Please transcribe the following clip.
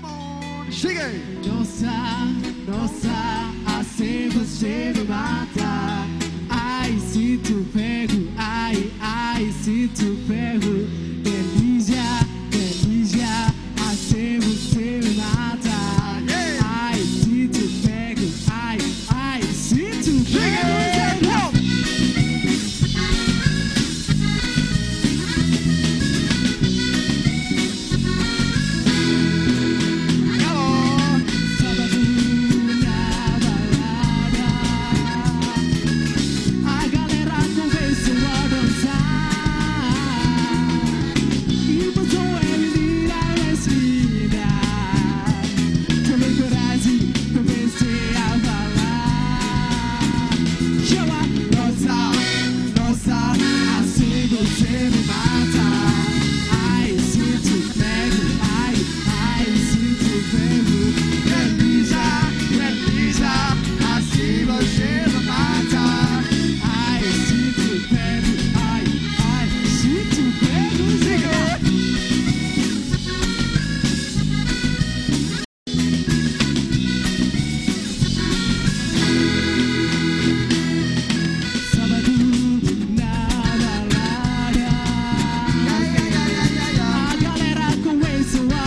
Come chega aí. Nossa, nossa, assim você me mata. So I.